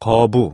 거부.